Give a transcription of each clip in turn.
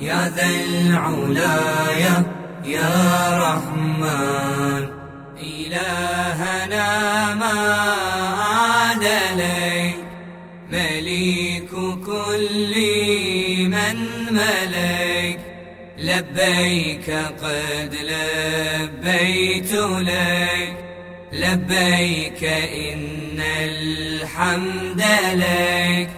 يا ذا العلايا يا رحمن. إلهنا ما عاد لي مليك كل من ملك لبيك قد لبيت لك لبيك إن الحمد لك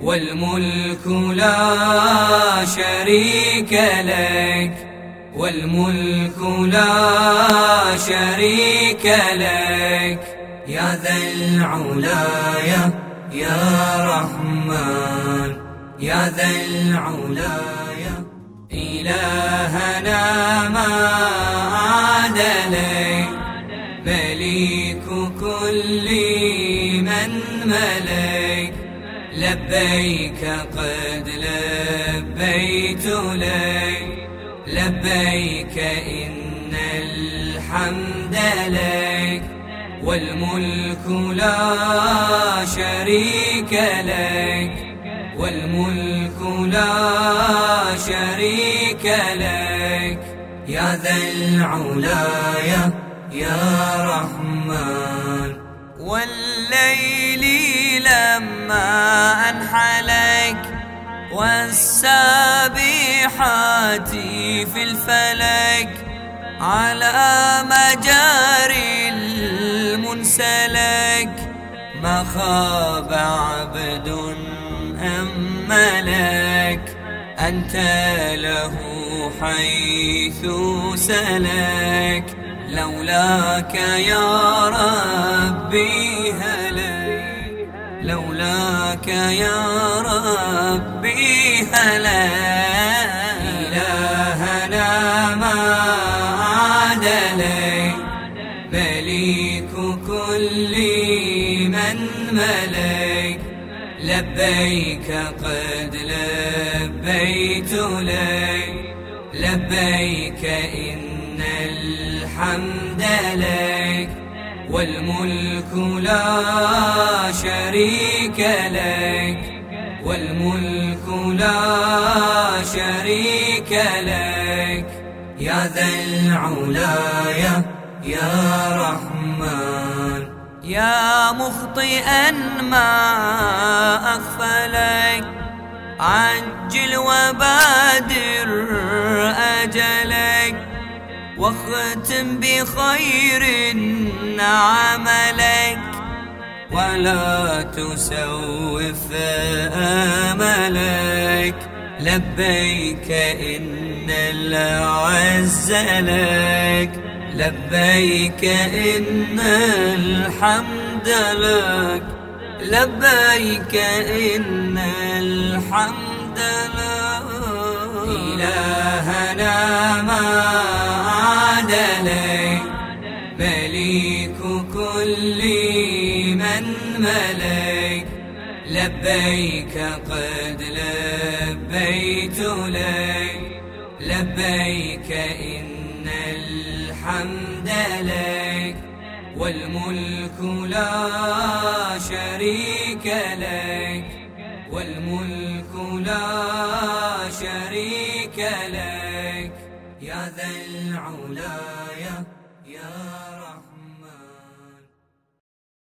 والملك لا شريك لك والملك لا شريك لك. يا ذا العلايا يا رحمن. يا ذا العلايا إلهنا ما عاد لك مليك كل من ملك. لبيك قد لبيت لك لبيك إن الحمد لك والملك لا شريك لك والملك لا شريك لك. يا ذا العلايا يا رحمن. والليل لما أنحلك والسابحات في الفلك على مجاري المنسلك. ما خاب عبد أم ملك أنت له حيث سلك. لولاك يا ربي هلك لولاك يا ربي هلا. إلهنا ما عاد لي مليك كل من ملك. لبيك قد لبيت لك. لبيك إن الحمد لك. والملك لا شريك لك. والملك لا شريك لك. يا ذا العلايا يا رحمن. يا مخطئا ما أغفلك. عجل وبادر أجلك. واختم بخير عملك ولا تسوف آملك. لبيك إن العز لك. لبيك إن الحمد لك. لبيك إن الحمد لك. إلهنا ما من ملك لبيك قد لبيت لك. لبيك إن الحمد لك والملك لا شريك لك. والملك لا شريك لك. يا ذا العلا